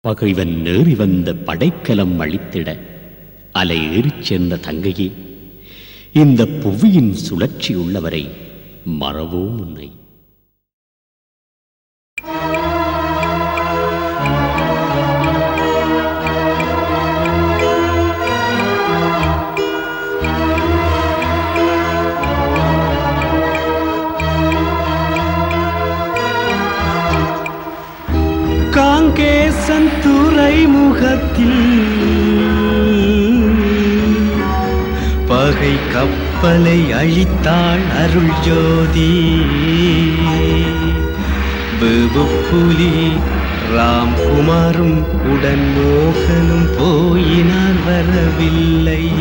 பகைவன் ஏறி வந்த படைக்கலம் அழித்திட அலை ஏறிச் சென்ற தங்கையே இந்த புவியின் சுழற்சி உள்ளவரை மறவோம் உன்னை. காங்கேசன் துறைமுகத்தில். பகை கப்பலை அழித்தாள் அருள் ஜோதி. புலி ராம்குமாரும் உடன் மோகனும் போயினார் வரவில்லை.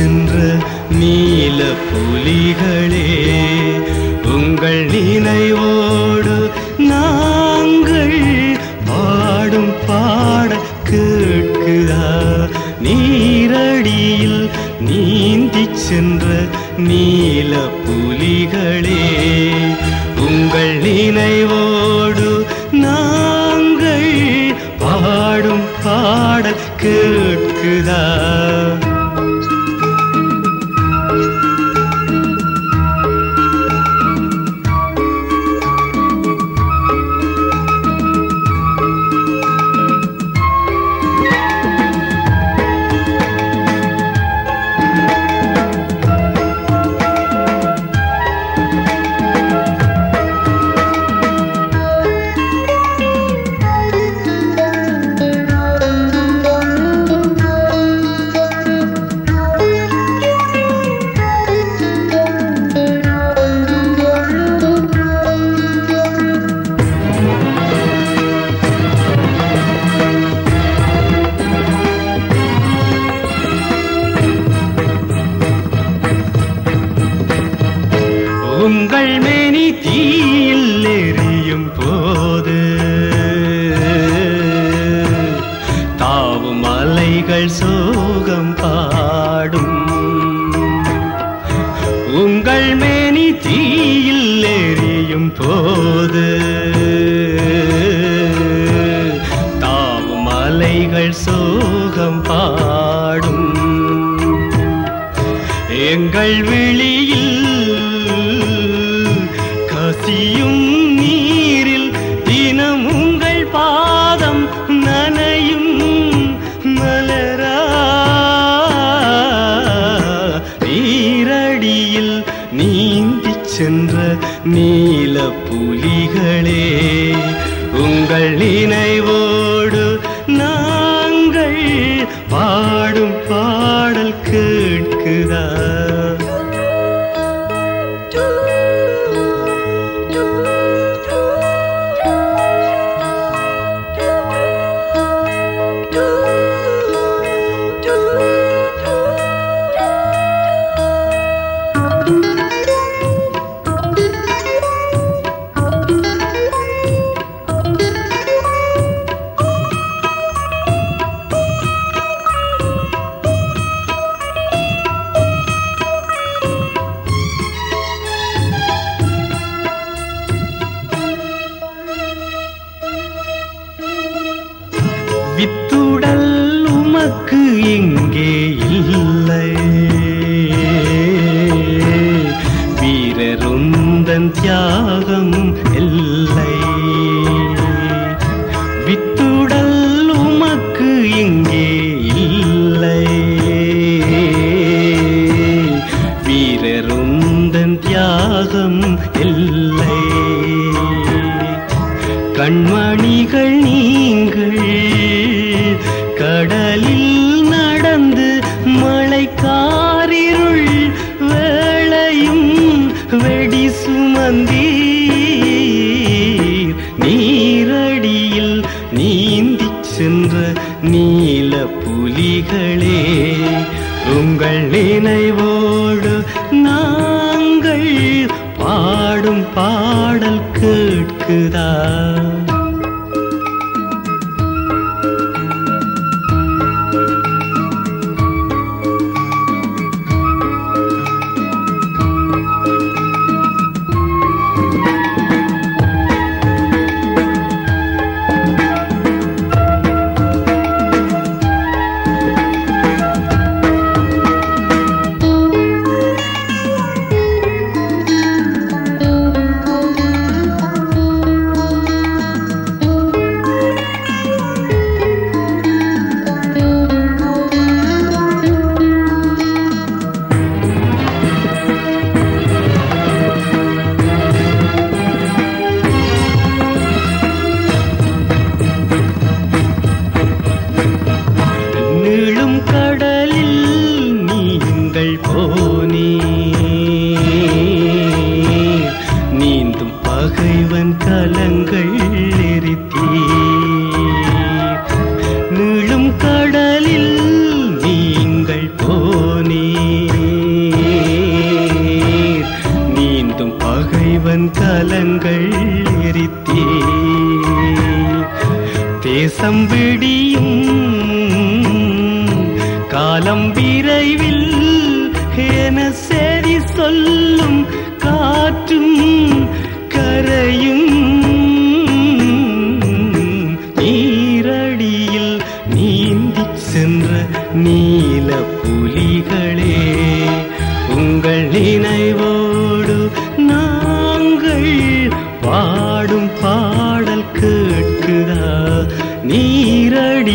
சென்ற நீல புலிகளே உங்கள் நினைவோடு நாங்கள் பாடும் பாட கேட்குதா? நீரடியில் நீந்தி சென்ற நீல புலிகளே உங்கள் நினைவோடு நாங்கள் பாடும் பாட கேட்குதா? அலைகள் சோகம் பாடும். உங்கள் மேனி தீயில் எரியும் போது தாவும் அலைகள் சோகம் பாடும். எங்கள் விழியில் கசியும் நீர் சென்ற நீல புலிகளே உங்கள் நினைவோடு நாங்கள் பாடும் பாடல் கேட்குதா உடல் உமக்கு இங்கே கண்மணிகள் நீங்கள் கடலில் நடந்து மழைக்காரிருள் வேளையும் வெடி சுமந்தீர். நீரடியில் நீந்தி சென்ற நீல புலிகளே உங்கள் நினைவோடு நாங்கள் பாடும் பாடல் கேட்குதா? தேசம் விடியும் காலம் விரைவில் என செய்தி சொல்லும்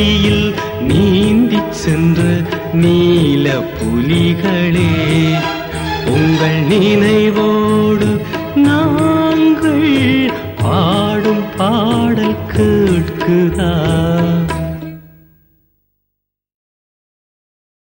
நீரடியில் நீந்தி சென்ற நீல புலிகளே உங்கள் நினைவோடு நாங்கள் பாடும் பாடல் கேட்குதா?